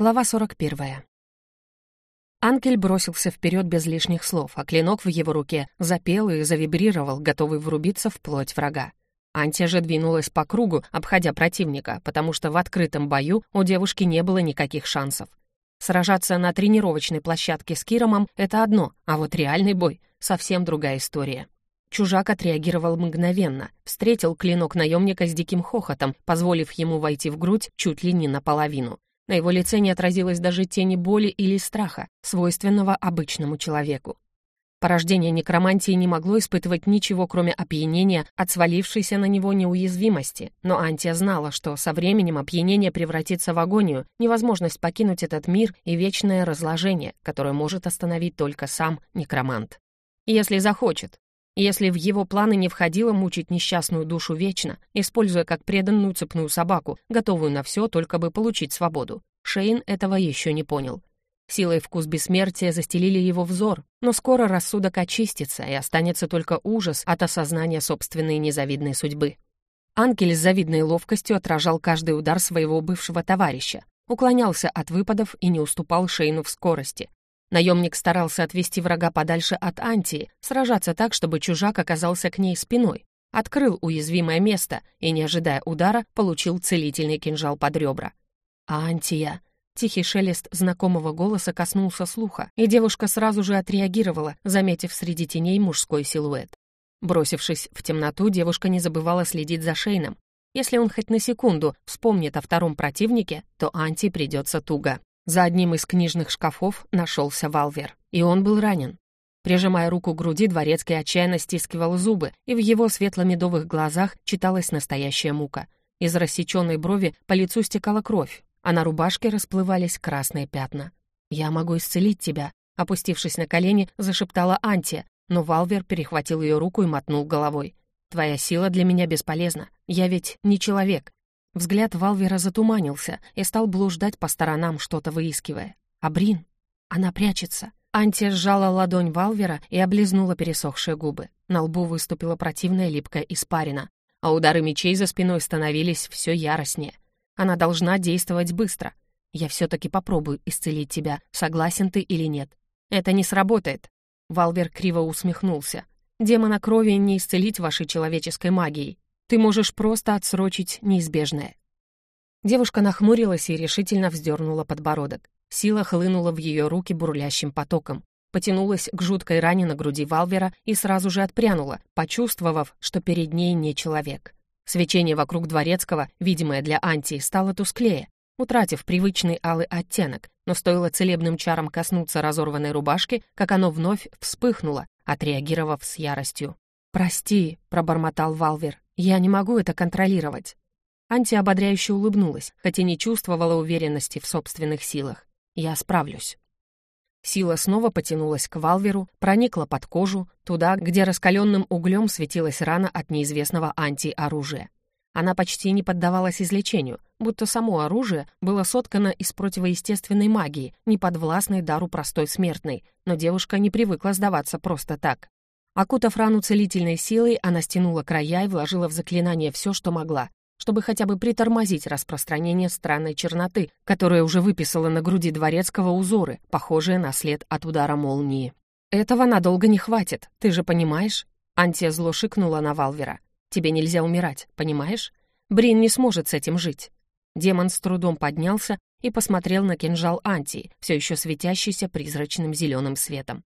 Глава 41. Анкель бросился вперед без лишних слов, а клинок в его руке запел и завибрировал, готовый врубиться в плоть врага. Антия же двинулась по кругу, обходя противника, потому что в открытом бою у девушки не было никаких шансов. Сражаться на тренировочной площадке с Киромом — это одно, а вот реальный бой — совсем другая история. Чужак отреагировал мгновенно, встретил клинок наемника с диким хохотом, позволив ему войти в грудь чуть ли не наполовину. На его лице не отразилось даже тени боли или страха, свойственного обычному человеку. Порождение некромантии не могло испытывать ничего, кроме опьянения от свалившейся на него неуязвимости, но Антия знала, что со временем опьянение превратится в агонию, невозможность покинуть этот мир и вечное разложение, которое может остановить только сам некромант. Если захочет, если в его планы не входило мучить несчастную душу вечно, используя как преданную цепную собаку, готовую на все, только бы получить свободу. Шейн этого еще не понял. Сила и вкус бессмертия застелили его взор, но скоро рассудок очистится, и останется только ужас от осознания собственной незавидной судьбы. Анкель с завидной ловкостью отражал каждый удар своего бывшего товарища, уклонялся от выпадов и не уступал Шейну в скорости. Наемник старался отвести врага подальше от Антии, сражаться так, чтобы чужак оказался к ней спиной, открыл уязвимое место и, не ожидая удара, получил целительный кинжал под ребра. «Антия!» Тихий шелест знакомого голоса коснулся слуха, и девушка сразу же отреагировала, заметив среди теней мужской силуэт. Бросившись в темноту, девушка не забывала следить за Шейном. Если он хоть на секунду вспомнит о втором противнике, то Анти придется туго. За одним из книжных шкафов нашелся Валвер, и он был ранен. Прижимая руку к груди, Дворецкий отчаянно стискивал зубы, и в его светло-медовых глазах читалась настоящая мука. Из рассеченной брови по лицу стекала кровь, а на рубашке расплывались красные пятна. «Я могу исцелить тебя», — опустившись на колени, зашептала Антия, но Валвер перехватил ее руку и мотнул головой. «Твоя сила для меня бесполезна. Я ведь не человек. Взгляд Валвера затуманился и стал блуждать по сторонам, что-то выискивая. «Абрин! Она прячется!» Антия сжала ладонь Валвера и облизнула пересохшие губы. На лбу выступила противная липкая испарина, а удары мечей за спиной становились все яростнее. Она должна действовать быстро. «Я все-таки попробую исцелить тебя, согласен ты или нет». «Это не сработает». Валвер криво усмехнулся. «Демона крови не исцелить вашей человеческой магией. Ты можешь просто отсрочить неизбежное». Девушка нахмурилась и решительно вздернула подбородок. Сила хлынула в ее руки бурлящим потоком. Потянулась к жуткой ране на груди Валвера и сразу же отпрянула, почувствовав, что перед ней не человек. Свечение вокруг Дворецкого, видимое для Антии, стало тусклее, утратив привычный алый оттенок, но стоило целебным чарам коснуться разорванной рубашки, как оно вновь вспыхнуло, отреагировав с яростью. «Прости», — пробормотал Валвер, я не могу это контролировать». Анти ободряюще улыбнулась, хотя не чувствовала уверенности в собственных силах. «Я справлюсь». Сила снова потянулась к Валверу, проникла под кожу, туда, где раскаленным углем светилась рана от неизвестного антиоружия. Она почти не поддавалась излечению, будто само оружие было соткано из противоестественной магии, не подвластной дару простой смертной, но девушка не привыкла сдаваться просто так. Окутав рану целительной силой, она стянула края и вложила в заклинание все, что могла, чтобы хотя бы притормозить распространение странной черноты, которая уже выписала на груди дворецкого узоры, похожие на след от удара молнии. «Этого надолго не хватит, ты же понимаешь?» Антия зло шикнула на Валвера. «Тебе нельзя умирать, понимаешь? Брин не сможет с этим жить». Демон с трудом поднялся и посмотрел на кинжал Антии, все еще светящийся призрачным зеленым светом.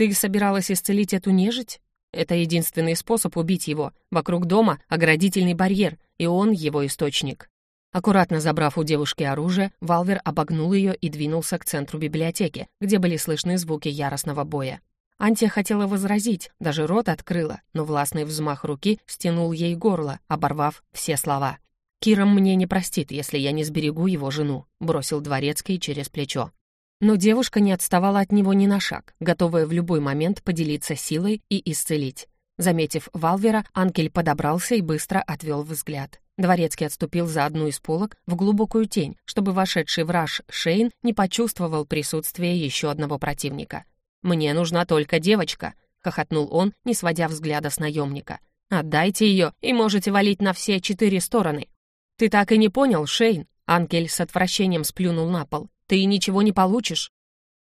Ты собиралась исцелить эту нежить? Это единственный способ убить его. Вокруг дома оградительный барьер, и он его источник. Аккуратно забрав у девушки оружие, Валвер обогнул ее и двинулся к центру библиотеки, где были слышны звуки яростного боя. Антия хотела возразить, даже рот открыла, но властный взмах руки стянул ей горло, оборвав все слова. «Киром мне не простит, если я не сберегу его жену», — бросил дворецкий через плечо. Но девушка не отставала от него ни на шаг, готовая в любой момент поделиться силой и исцелить. Заметив Валвера, Анкель подобрался и быстро отвел взгляд. Дворецкий отступил за одну из полок в глубокую тень, чтобы вошедший в раж Шейн не почувствовал присутствие еще одного противника. «Мне нужна только девочка», — хохотнул он, не сводя взгляда с наемника. «Отдайте ее, и можете валить на все четыре стороны». «Ты так и не понял, Шейн?» Анкель с отвращением сплюнул на пол. Ты ничего не получишь!»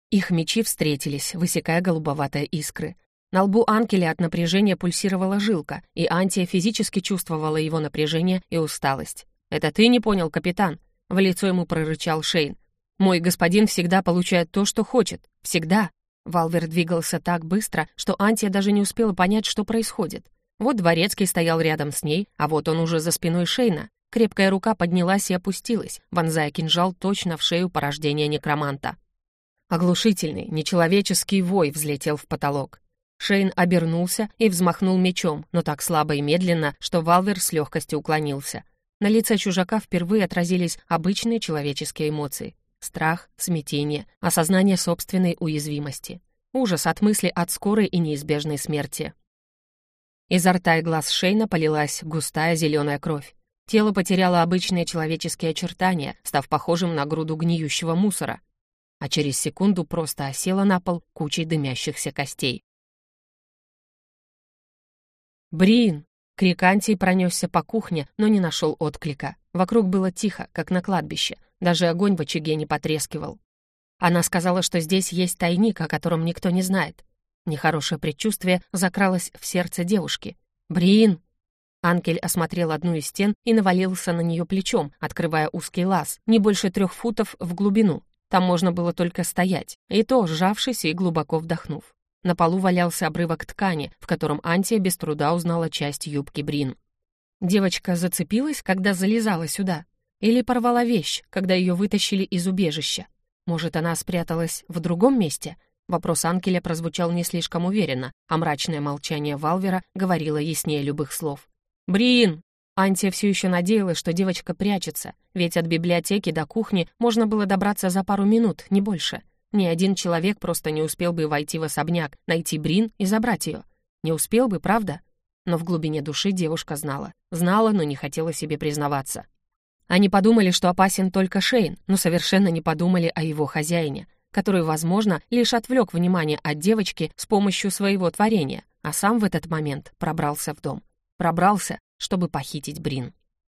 Их мечи встретились, высекая голубоватые искры. На лбу Анкеля от напряжения пульсировала жилка, и Антия физически чувствовала его напряжение и усталость. «Это ты не понял, капитан?» — в лицо ему прорычал Шейн. «Мой господин всегда получает то, что хочет. Всегда!» Валвер двигался так быстро, что Антия даже не успела понять, что происходит. Вот дворецкий стоял рядом с ней, а вот он уже за спиной Шейна. Крепкая рука поднялась и опустилась, вонзая кинжал точно в шею порождения некроманта. Оглушительный, нечеловеческий вой взлетел в потолок. Шейн обернулся и взмахнул мечом, но так слабо и медленно, что Валвер с легкостью уклонился. На лице чужака впервые отразились обычные человеческие эмоции. Страх, смятение, осознание собственной уязвимости. Ужас от мысли от скорой и неизбежной смерти. Изо рта и глаз Шейна полилась густая зеленая кровь. Тело потеряло обычные человеческие очертания, став похожим на груду гниющего мусора, а через секунду просто осела на пол кучей дымящихся костей. «Брин!» Крик Антии пронесся по кухне, но не нашел отклика. Вокруг было тихо, как на кладбище. Даже огонь в очаге не потрескивал. Она сказала, что здесь есть тайник, о котором никто не знает. Нехорошее предчувствие закралось в сердце девушки. «Брин!» Анкель осмотрел одну из стен и навалился на нее плечом, открывая узкий лаз, не больше трех футов в глубину. Там можно было только стоять, и то сжавшись и глубоко вдохнув. На полу валялся обрывок ткани, в котором Антия без труда узнала часть юбки Брин. Девочка зацепилась, когда залезала сюда? Или порвала вещь, когда ее вытащили из убежища? Может, она спряталась в другом месте? Вопрос Анкеля прозвучал не слишком уверенно, а мрачное молчание Валвера говорило яснее любых слов. «Брин!» Антия все еще надеялась, что девочка прячется, ведь от библиотеки до кухни можно было добраться за пару минут, не больше — ни один человек просто не успел бы войти в особняк, найти Брин и забрать ее. Не успел бы, правда? Но в глубине души девушка знала. Знала, но не хотела себе признаваться. Они подумали, что опасен только Шейн, но совершенно не подумали о его хозяине, который, возможно, лишь отвлек внимание от девочки с помощью своего творения, а сам в этот момент пробрался в дом. Пробрался, чтобы похитить Брин.